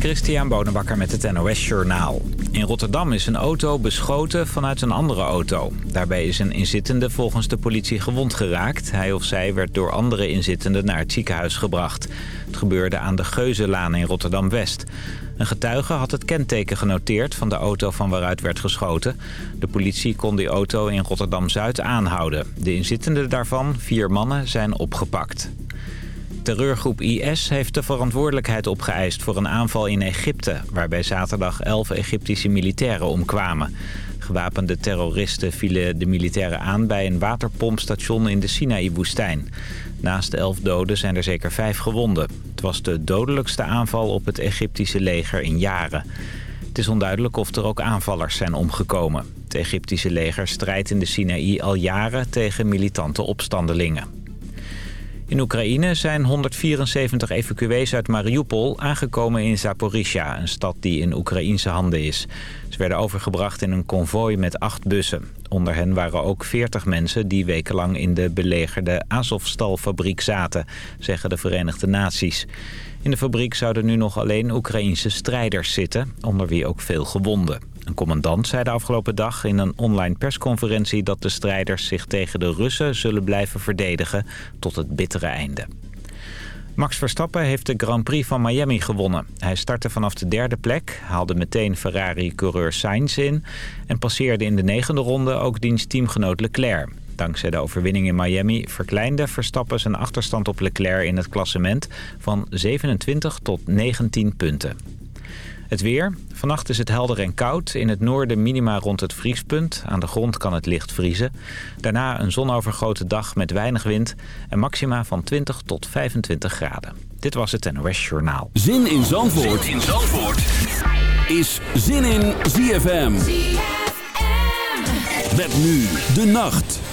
Christian Bonenbakker met het NOS Journaal. In Rotterdam is een auto beschoten vanuit een andere auto. Daarbij is een inzittende volgens de politie gewond geraakt. Hij of zij werd door andere inzittenden naar het ziekenhuis gebracht. Het gebeurde aan de Geuzenlaan in Rotterdam-West. Een getuige had het kenteken genoteerd van de auto van waaruit werd geschoten. De politie kon die auto in Rotterdam-Zuid aanhouden. De inzittenden daarvan, vier mannen, zijn opgepakt. Terreurgroep IS heeft de verantwoordelijkheid opgeëist voor een aanval in Egypte... waarbij zaterdag elf Egyptische militairen omkwamen. Gewapende terroristen vielen de militairen aan bij een waterpompstation in de Sinaï-woestijn. Naast elf doden zijn er zeker vijf gewonden. Het was de dodelijkste aanval op het Egyptische leger in jaren. Het is onduidelijk of er ook aanvallers zijn omgekomen. Het Egyptische leger strijdt in de Sinaï al jaren tegen militante opstandelingen. In Oekraïne zijn 174 evacuees uit Mariupol aangekomen in Zaporizhia, een stad die in Oekraïnse handen is. Ze werden overgebracht in een konvooi met acht bussen. Onder hen waren ook 40 mensen die wekenlang in de belegerde Azovstal-fabriek zaten, zeggen de Verenigde Naties. In de fabriek zouden nu nog alleen Oekraïnse strijders zitten, onder wie ook veel gewonden. Een commandant zei de afgelopen dag in een online persconferentie... dat de strijders zich tegen de Russen zullen blijven verdedigen tot het bittere einde. Max Verstappen heeft de Grand Prix van Miami gewonnen. Hij startte vanaf de derde plek, haalde meteen Ferrari-coureur Sainz in... en passeerde in de negende ronde ook diens teamgenoot Leclerc. Dankzij de overwinning in Miami verkleinde Verstappen zijn achterstand op Leclerc in het klassement... van 27 tot 19 punten. Het weer. Vannacht is het helder en koud. In het noorden minima rond het vriespunt. Aan de grond kan het licht vriezen. Daarna een zonovergrote dag met weinig wind. En maxima van 20 tot 25 graden. Dit was het NOS Journaal. Zin in Zandvoort, zin in Zandvoort. is Zin in ZFM. ZFM. Met nu de nacht.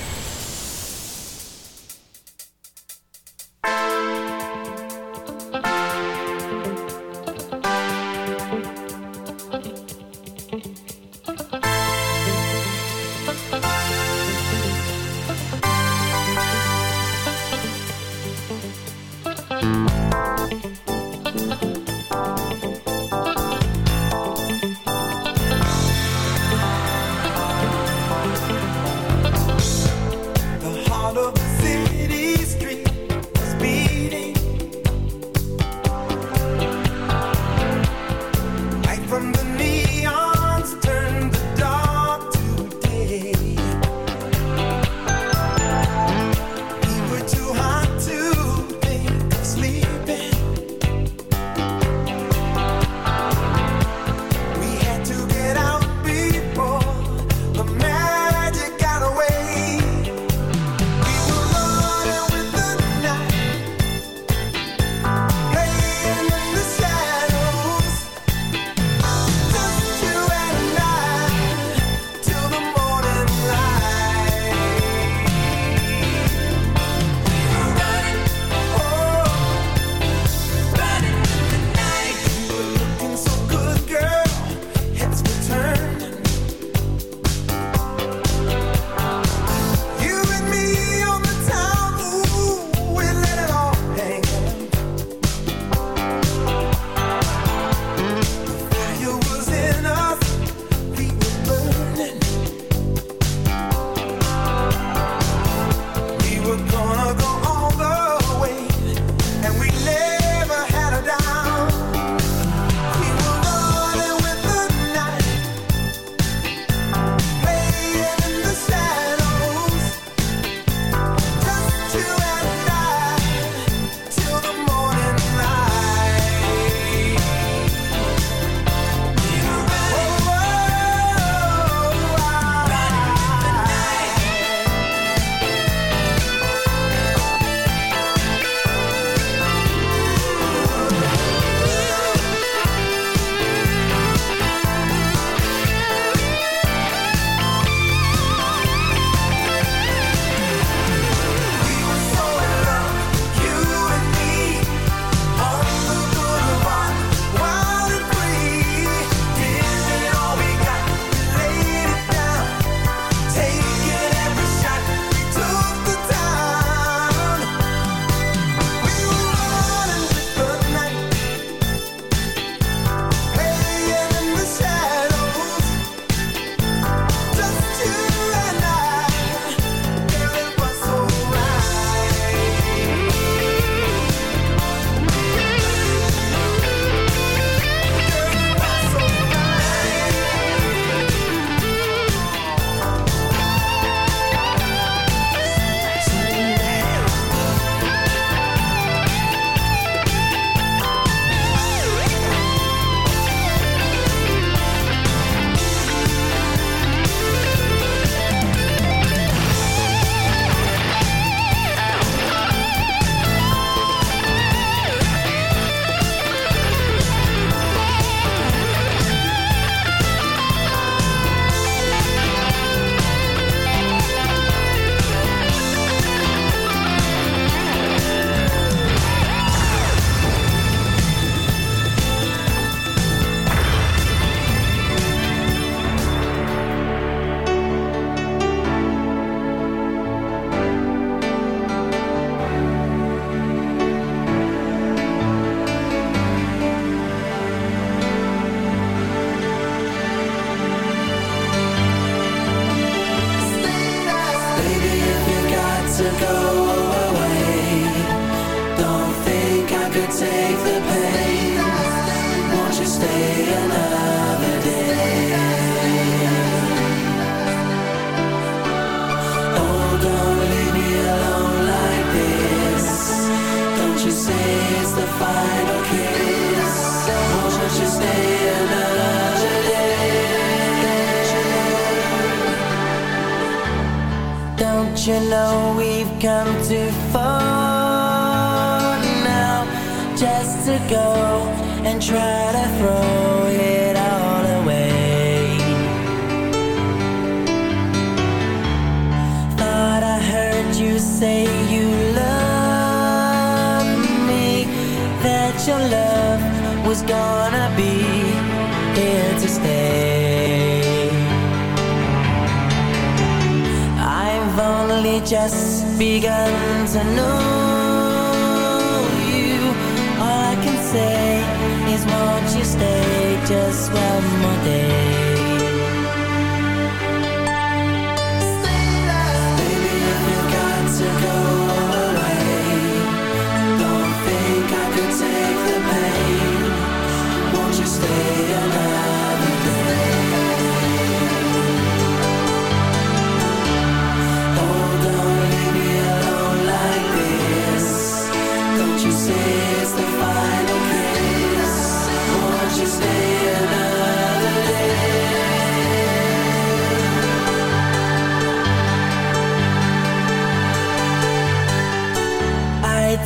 Just one more day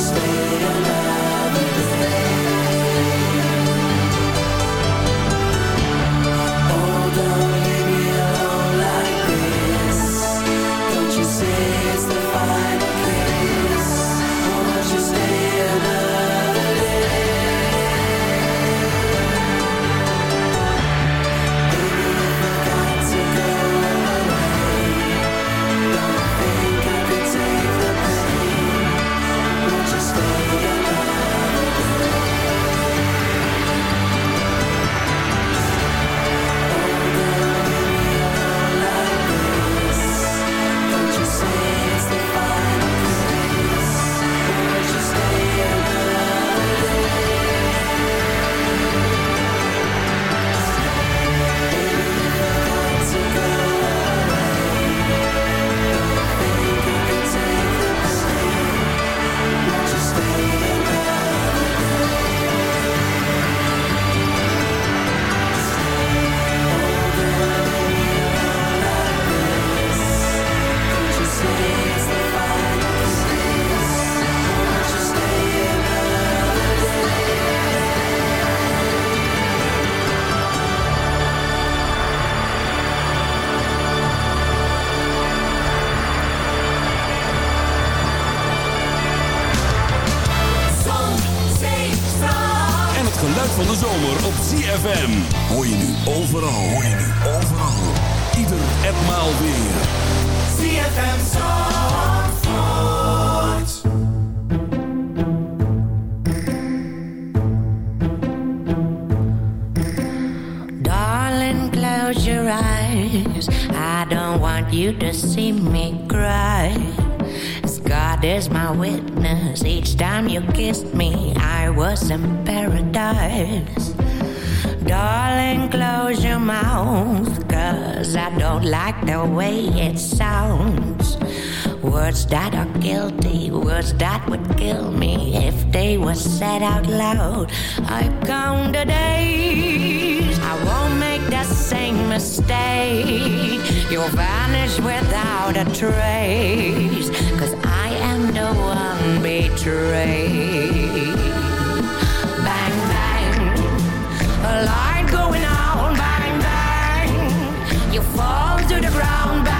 Stay alive. Said out loud. I count the days. I won't make the same mistake. You'll vanish without a trace Cause I am the one betrayed. Bang, bang. A light going on. Bang, bang. Come to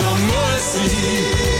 No mercy.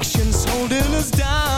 To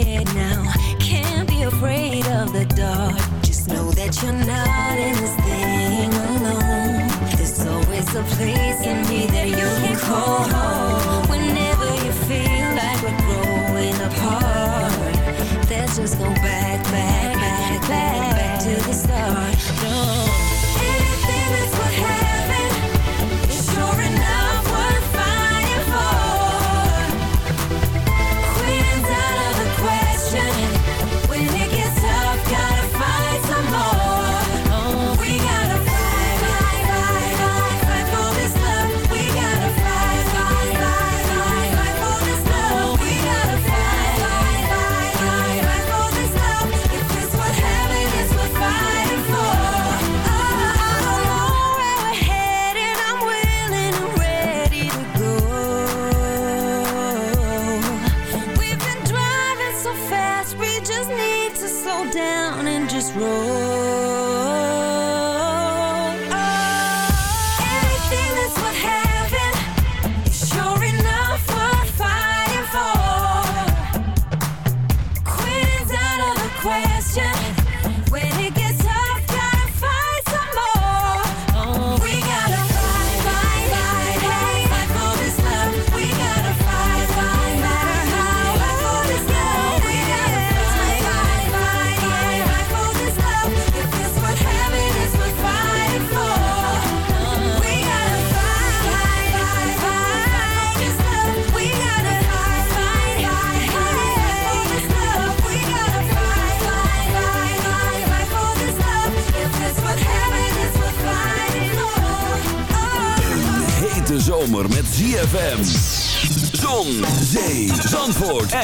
scared now. Can't be afraid of the dark. Just know that you're not in this thing alone. There's always a place in me that you can call home. Whenever you feel like we're growing apart, there's just no back.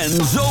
And zo.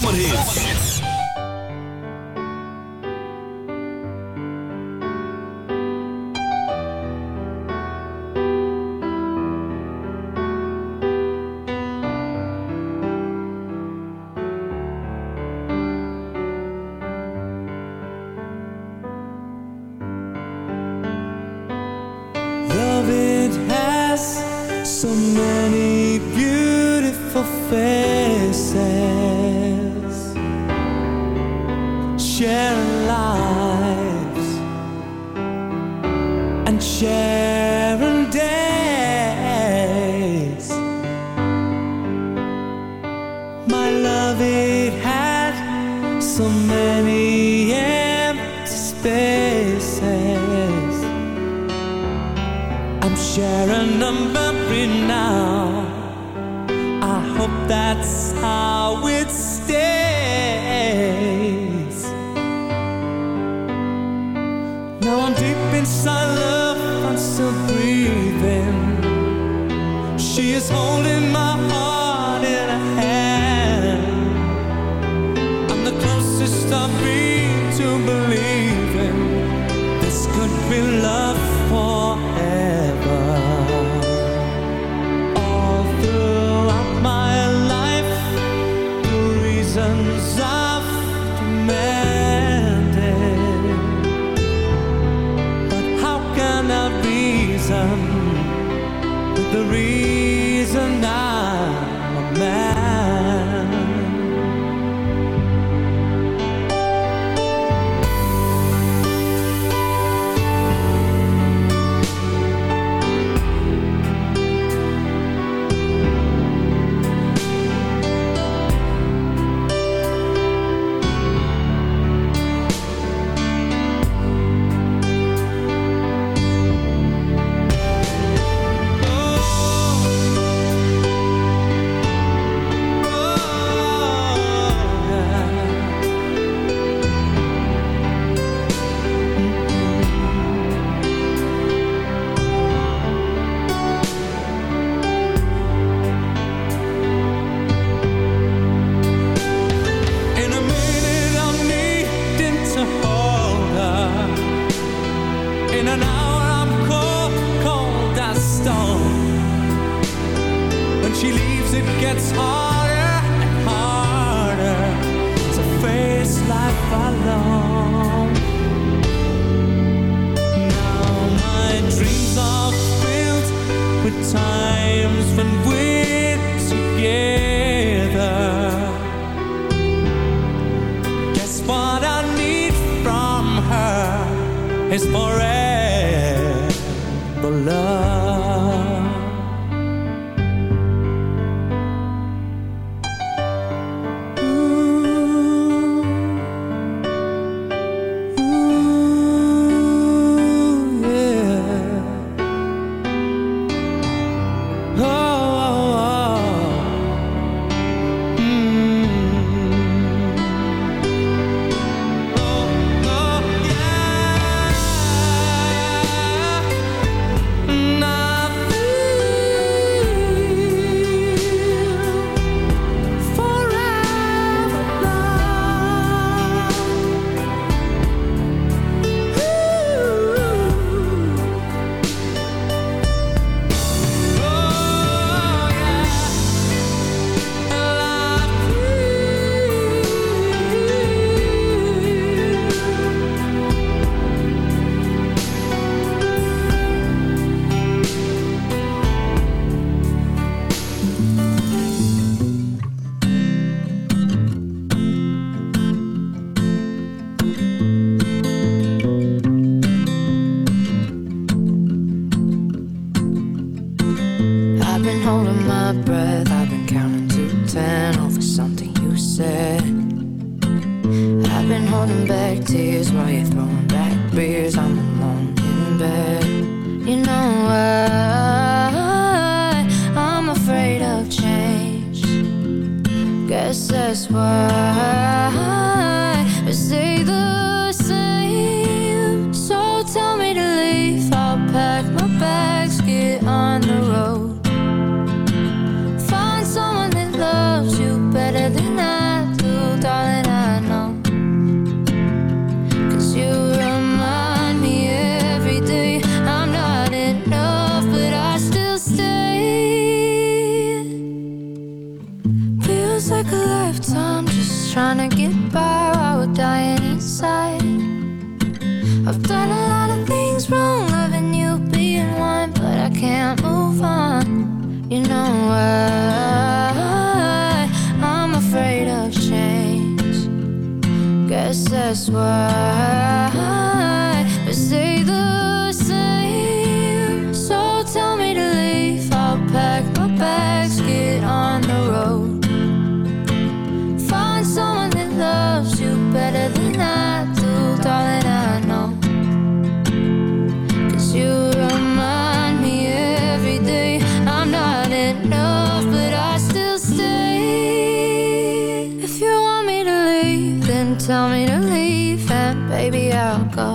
Maybe I'll go.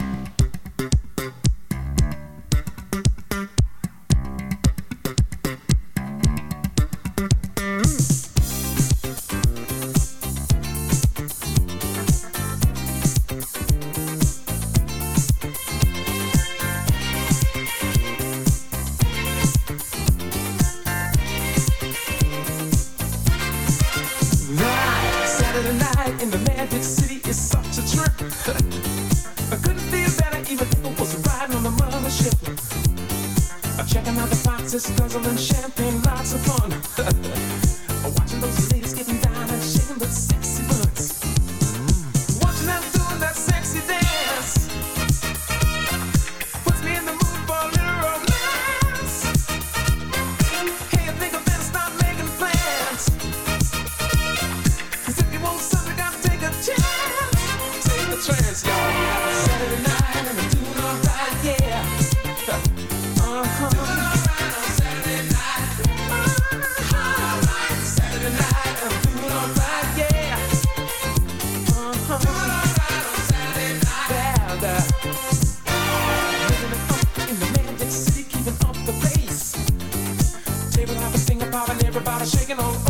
Shaking all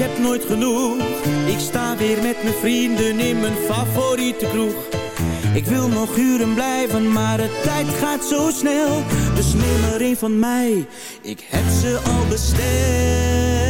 heb nooit genoeg. Ik sta weer met mijn vrienden in mijn favoriete kroeg. Ik wil nog uren blijven, maar de tijd gaat zo snel. Dus neem er een van mij, ik heb ze al besteld.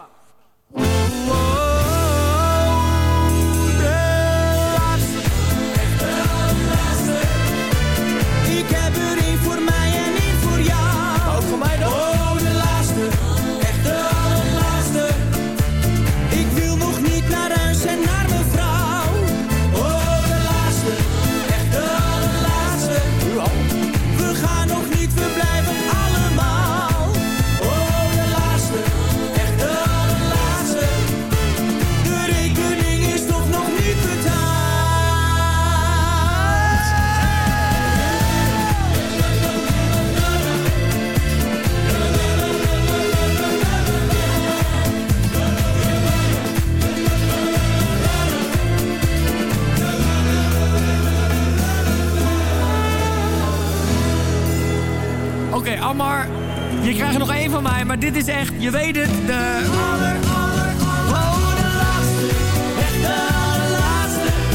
Je weet het, de...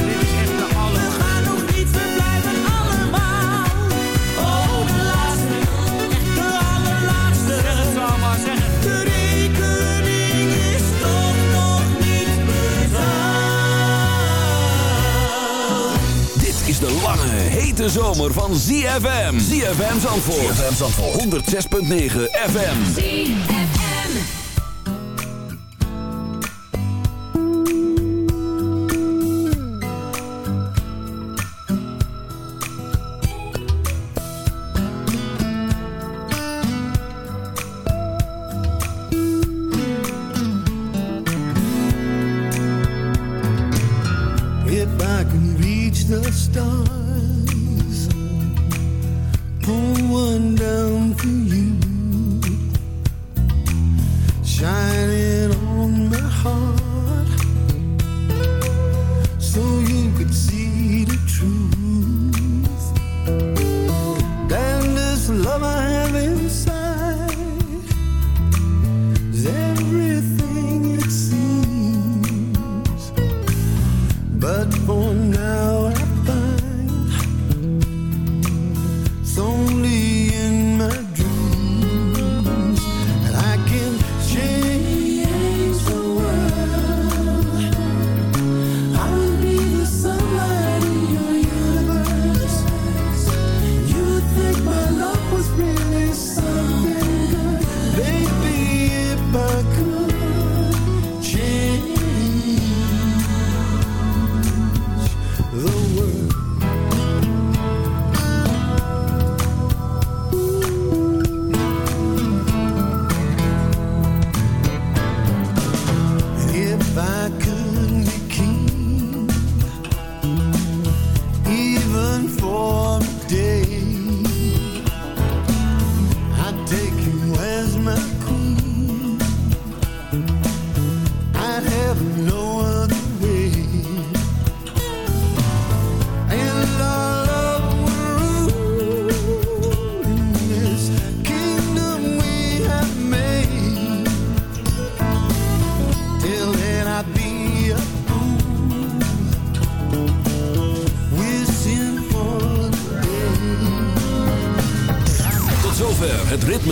Dit is echt de aller... We gaan nog niet, we blijven allemaal. Oh, de laatste, echt de allerlaatste. Zeg het zo, Ammar, zeg het. De rekening is toch nog niet betaald. Dit is de lange, hete zomer van ZFM. ZFM Zandvoort. ZFM Zandvoort. 106.9 FM.